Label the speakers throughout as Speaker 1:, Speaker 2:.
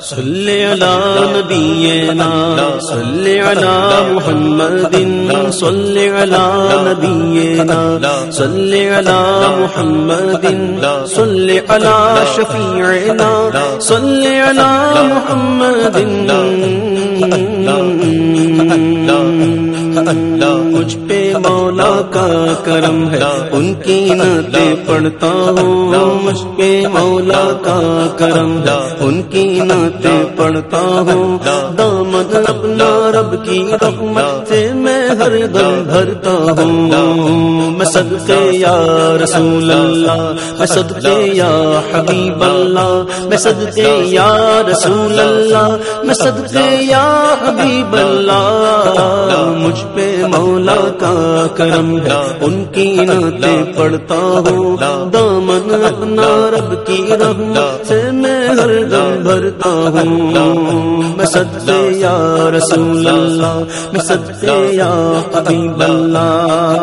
Speaker 1: صلی علی نبینا صلی علی محمد صلی علی نبینا صلی علی محمد صلی علی شفیعنا صلی علی محمد مجھ پہ مولا کا کرم ہے، ان کی نعتیں پڑھتا ہوں۔ مجھ مولا کا کرم ہے، ان کی نعتیں پڑھتا ہوں۔ دامن اپنا رب کی رحمت سے میں ہر دم بھرتا ہوں۔ میں صدقے یا رسول اللہ، میں صدقے یا حبیب اللہ۔ میں صدقے یا رسول اللہ، میں صدقے یا حبیب اللہ۔ کا کرم ان کی نعتیں پڑھتا ہوں۔ دامن اپنا رب کی رحمت سے میں ہر دم بھرتا ہوں۔ میں صدقے یا رسول اللہ، میں صدقے یا حبیب اللہ۔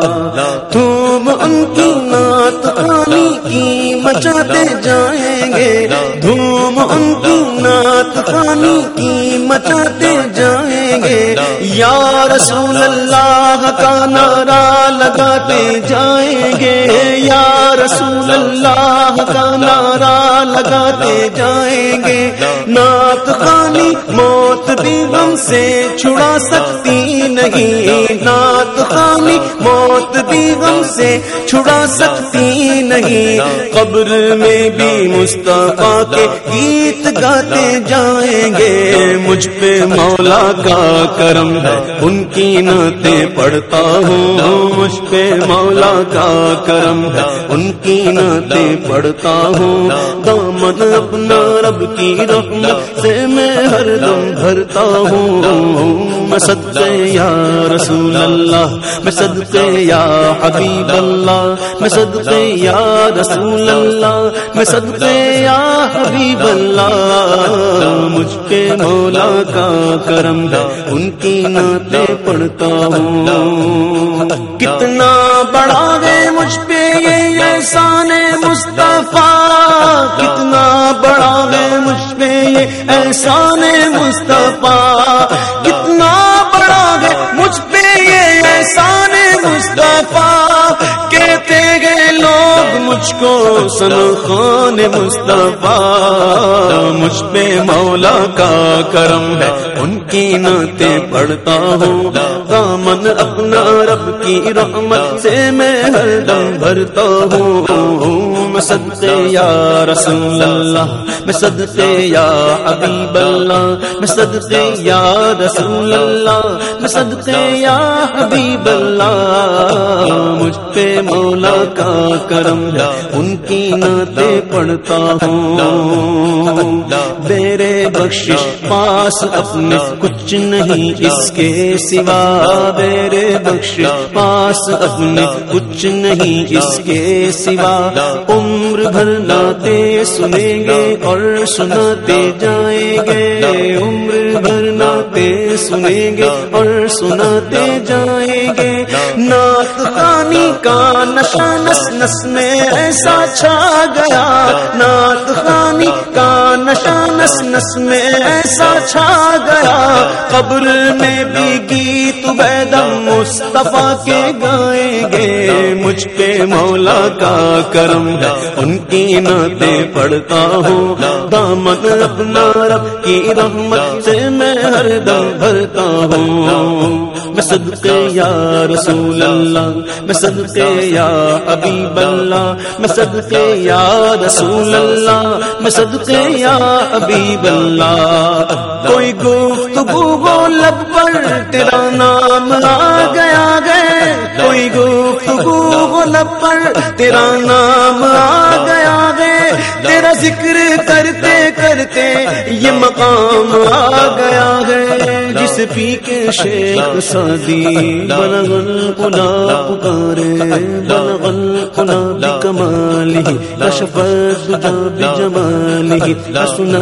Speaker 1: تم ان کی نعت آنی کی مچاتے جائیں گے۔ دھوم ان کی نعت خانی کی مچاتے جائیں گے۔ یا رسول کا نعرہ لگاتے جائیں گے یا رسول اللہ کا نعرہ لگاتے جائیں گے۔ نعت خانی موت بھی غم سے چھڑا سکتی نہیں۔ نعت خانی موت بھی غم سے چھڑا سکتی نہیں۔ قبر میں بھی مصطفیٰ کے گیت گاتے جائیں گے۔ مجھ پہ مولا کا کرم ہے، ان کی نعتیں پڑھتا ہوں۔ مجھ پہ مولا کا کرم ہے، ان کی نعتیں پڑھتا ہوں۔ دامن اپنا رب کی رحمت سے میں ہر دم بھرتا ہوں۔ میں صدقے یا رسول اللہ، میں صدقے یا حبیب اللہ۔ میں صدقے یا رسول اللہ، میں صدقے یا حبیب اللہ۔ مجھ پہ مولا کا کرم ہے، ان کی نعتیں پڑھتا ہوں۔ کتنا بڑا ہے مجھ پہ یہ احسان مصطفیٰ، کتنا بڑا ہے مجھ پہ یہ احسان مصطفیٰ۔ کتنا بڑا ہے مجھ پہ یہ احسان مصطفیٰ۔ کہتے گئے لوگ مجھ کو سن خان مصطفیٰ۔ مجھ پہ مولا کا کرم ہے، ان کی نعتیں پڑھتا ہوں۔ رحمت سے میں ہر دم بھرتا ہوں۔ صدقے یا رسول اللہ میں صدقے یا حبیب اللہ میں صدقے یا رسول اللہ میں صدقے یا حبیب اللہ مجھ پہ مولا کا کرم ہے، ان کی نعتیں پڑھتا ہوں۔ میرے بخشش پاس اپنے کچھ نہیں، اس کے سوا میرے بخش پاس اپنے کچھ نہیں، اس کے سوا۔ عمر بھر ناتے سنیں گے اور سناتے جائیں گے۔ عمر بھر ناتے سنیں گے اور سناتے جائیں گے۔ نعت خانی کا نشہ نس نس میں ایسا چھا گیا۔ نعت خانی کا نشہ نس نس میں ایسا چھا گیا۔ قبر میں بھی گیت بیدم مصطفیٰ کے گائیں گے۔ مجھ پہ مولا کا کرم ہے۔ ان کی نعتیں پڑھتا ہوں۔ دامن اپنا رب کی رحمت سے میں ہر دم بھرتا ہوں۔ میں صدقے یا رسول اللہ، میں صدقے یا حبیب اللہ، میں صدقے یا رسول اللہ، میں صدقے یا حبیب اللہ۔ کوئی گفتگو ہو لب پر تیرا نام آ گیا گئے کوئی گفتگو لب پر تیرا نام آ گیا۔ تیرا ذکر کرتے کرتے یہ مقام آ گیا ہے، جس پی کے شیخ سادی بلغل کلا پکارے بلغل کلا کمائے جلاله كشف الدجى بجماله حسن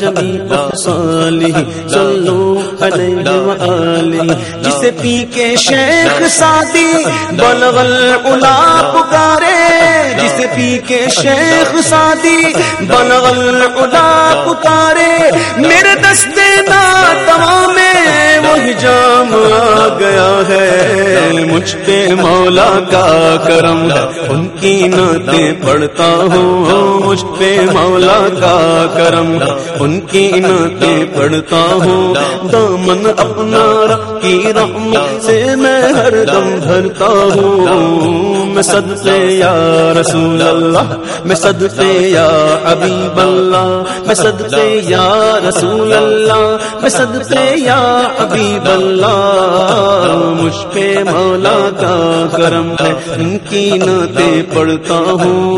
Speaker 1: جميع خصاله
Speaker 2: جسے پی کے شیخ سادی بلغ العلا پکارے جس پی کے شیخ سادی بنغل العلا پکارے میرے دستے نا تمام وہی جام آ گیا ہے۔
Speaker 1: مجھ پہ مولا کا کرم ہے۔ ان کی نعتیں پڑھتا ہوں۔ مجھ پہ مولا کا کرم ہے۔ ان کی نعتیں پڑھتا ہوں۔ دامن اپنا رب کی رحمت سے میں ہر دم بھرتا ہوں۔ میں صدقے یا رسول اللہ۔ میں صدقے یا حبیب اللہ۔ میں صدقے یا رسول اللہ۔ میں صدقے یا حبیب اللہ مجھ پہ مولا کا کرم ہے، ان کی نعتیں پڑھتا ہوں۔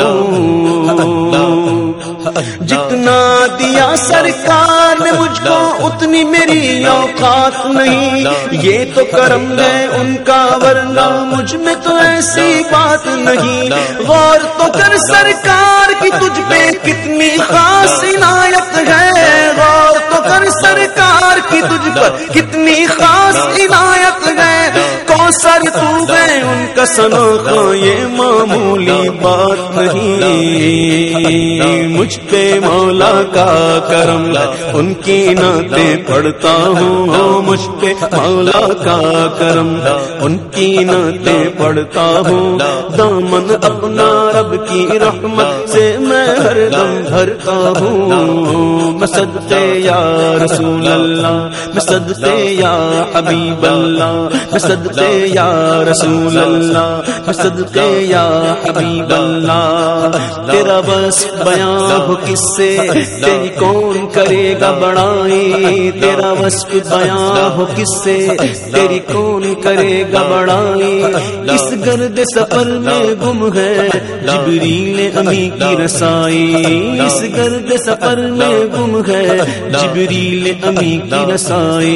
Speaker 2: جتنا دیا سرکار نے مجھ کو، اتنی میری اوقات نہیں۔ یہ تو کرم ہے ان کا، ورنہ مجھ میں تو ایسی بات نہیں۔ غور تو کر سرکار کی، تجھ پہ کتنی خاص عنایت ہے۔ غور کر سرکار کی تجھ پر کتنی خاص عنایت ہے کوسر تو گئے ان کا سنوخا
Speaker 1: یہ معمولی بات نہیں مجھ پہ مولا کا کرم ہے ان کی نعتیں پڑھتا ہوں مجھ پہ مولا کا کرم ہے ان کی نعتیں پڑھتا ہوں دامن اپنا رب کی رحمت سے میں ہر دم بھرتا ہوں صدقے یا رسول اللہ، میں صدقے یا حبیب اللہ، میں صدقے یا رسول اللہ، میں صدقے یا حبیب اللہ۔ تیرا بس بیان ہو کس سے؟ تیری کون کرے گا بڑائی؟ تیرا وصف بیان ہو کس سے؟ تیری کون کرے گا بڑائی؟ اس گرد سفر میں گم ہے جبریل امی کی رسائی۔ اس گرد سفر میں گم ہے جبریل امی کی رسائی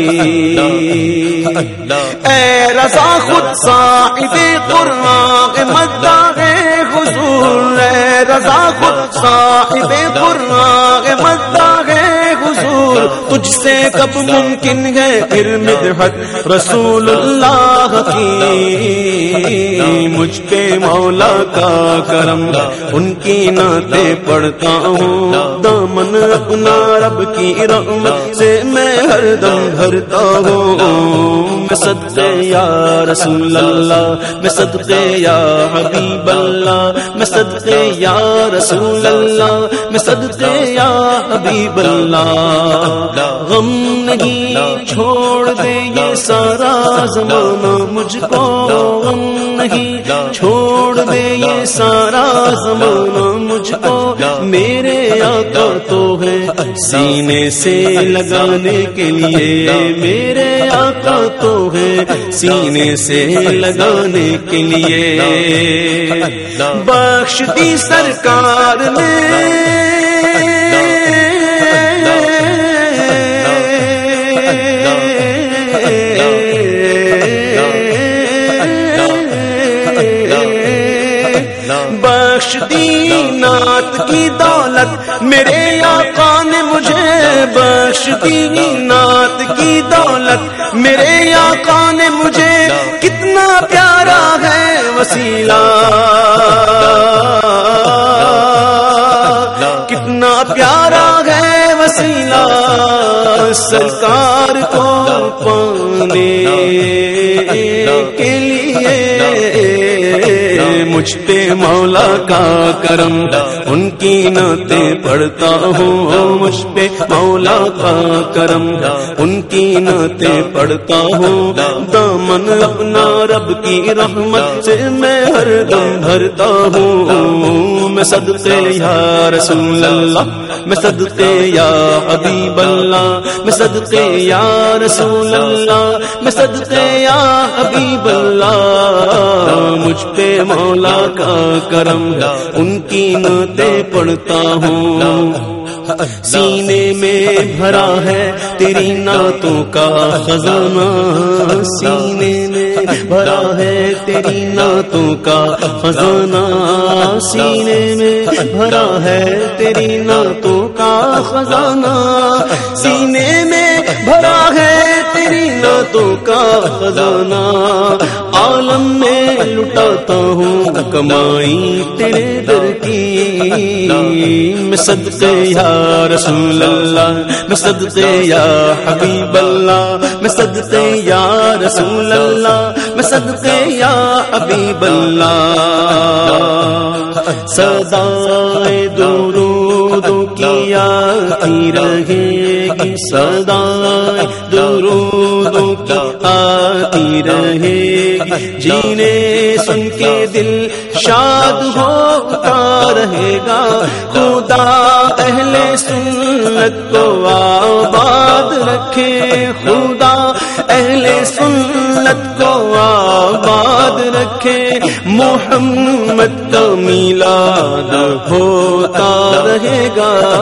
Speaker 2: اے رضا خود صاحب قرآن مدہ حضور اے رضا خود صاحب قرآن مدہ حضور تجھ سے کب ممکن ہے پھر مدحت رسول اللہ کی؟
Speaker 1: مجھ پہ مولا کا کرم، ان کی نعتیں پڑھتا ہوں۔ دامن اپنا رب کی رحمت سے میں ہر دم بھرتا ہوں۔ میں صدقے یا رسول اللہ میں صدقے یا حبیب اللہ۔ میں صدقے یا رسول اللہ صدقے یا حبیب اللہ، غم نہیں چھوڑ دے یہ سارا زمانہ مجھ کو، غم نہیں چھوڑ دے یہ سارا زمانہ مجھ کو۔ میرے آقا تو ہے سینے سے لگانے کے لیے میرے آقا تو ہے۔ سینے سے لگانے کے لیے۔
Speaker 2: بخش دی سرکار نے تیری نات کی دولت، میرے آقا نے مجھے کتنا پیارا ہے وسیلہ۔ کتنا پیارا ہے وسیلہ۔ سرکار کو پانے۔
Speaker 1: مجھ پہ مولا کا کرم، ان کی نعتیں پڑھتا ہوں مجھ پہ مولا کا کرم۔ ان کی نعتیں پڑھتا ہوں، دامن اپنا رب کی رحمت سے میں ہر دم بھرتا ہوں۔ میں صدقے یا رسول اللہ، میں صدقے یا حبیب اللہ۔ میں صدقے یا رسول اللہ، میں صدقے یا حبیب اللہ۔ مجھ پہ مولا کا کرم ان کی نعتیں پڑھتا ہوں۔ سینے میں بھرا ہے تیری نعتوں کا خزانہ۔ سینے میں بھرا ہے تیری نعتوں کا خزانہ۔ سینے میں بھرا ہے تیری نعتوں کا خزانہ۔ سینے میں بھرا ہے تیری نعتوں کا خزانہ۔ عالم میں لٹاتا ہوں، کمائی تیرے در کی۔ میں صدقے یا رسول اللہ میں صدقے یا حبیب اللہ میں صدقے یا رسول اللہ میں صدقے یا حبیب اللہ سدائے درودوں کی آتی رہے گی سدائے درودوں کی آتی رہے۔ گی جینے سن کے دل شاد ہوتا رہے گا۔ خدا اہل سنت کو آباد رکھے۔ خدا اہل سنت کو آباد رکھے۔ محمد کا میلاد ہوتا رہے گا۔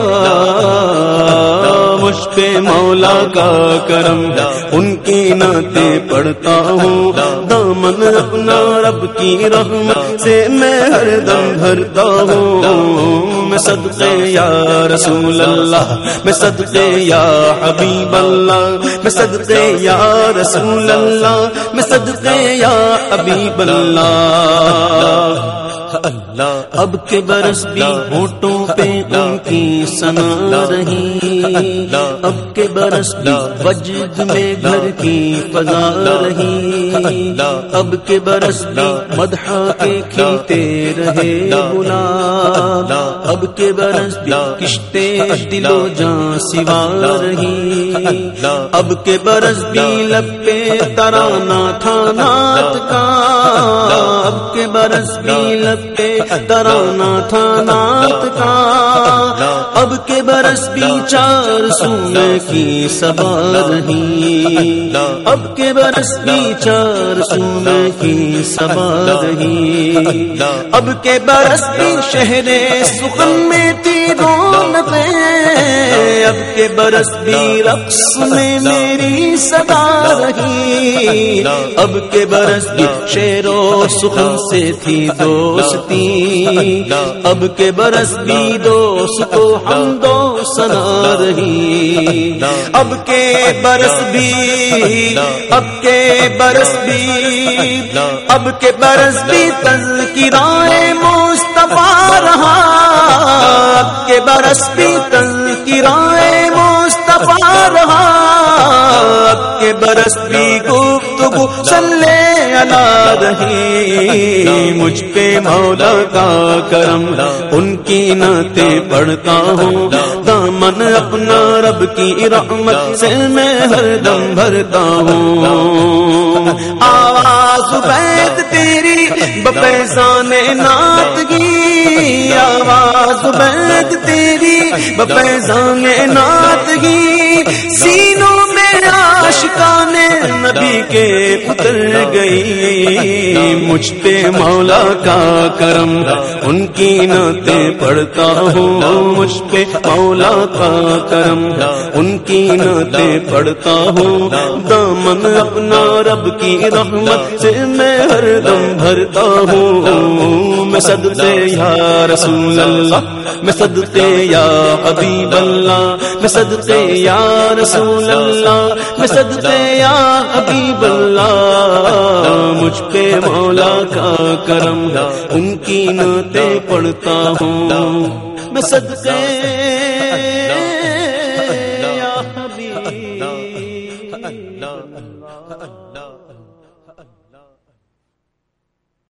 Speaker 1: مجھ پہ مولا کا کرم ان کی نعتیں پڑھتا ہوں۔ دامن اپنا رب کی رحمت سے میں ہر دم بھرتا ہوں۔ میں صدقے یا رسول اللہ میں صدقے یا حبیب اللہ۔ میں صدقے یا رسول اللہ میں صدقے یا حبیب اللہ۔ اللہ اب کے برس بھی ہوٹوں پہ ان کی سنا رہی اب کے برس وجد میں گھر کی فضا رہی اب کے برس بھی مدحا کے کھلتے رہے بلا اب کے برس بھی کشتے دلو جان سوا رہی اب کے برس بھی لب پہ ترانا تھا نات کا اب کے برس بھی لب پہ ترانا تھا نات کا سو اب کے برس بھی چار سونے کی سبا رہی۔ اب کے برس بھی چار سونے کی سبا رہی۔ اب کے برس بھی شہر سخن میں تھی اب کے برس بھی رقص میں میری صدا رہی۔ اب کے برس بھی شیر و سخن سے تھی دوستی۔ اب کے برس بھی دوست کو ہم دو سنا رہی۔ اب کے برس بھی، اب کے برس بھی، اب کے برس بھی تذکرائے مصطفیٰ رہا۔ اب کے برس بھی تذکرائے مصطفیٰ رہا۔ اب کے برس بھی گفتگو سلے علا رہی۔ مجھ پہ مولا کا کرم، ان کی نعتیں پڑھتا ہوں۔ دامن اپنا رب کی رحمت سے میں ہر دم بھرتا ہوں۔ آواز بیت تیری بپیسان نعت گی آواز بیت تیری بپیسان نعت گی سینوں میں عاشقان نبی کے اتر گئی۔ مجھ پہ مولا کا کرم، ان کی نعتیں پڑھتا ہوں۔ مجھ پہ مولا کا کرم، ان کی نعتیں پڑھتا ہوں۔ دامن اپنا رب کی رحمت سے میں ہر دم بھرتا ہوں۔ میں صدقے یا رسول اللہ، میں صدقے یا حبیب اللہ۔ میں صدقے یا رسول اللہ، میں صدقے یا حبیب اللہ، مجھ پہ مولا کا کرم، ان کی نعتیں پڑھتا ہوں۔ میں صدقے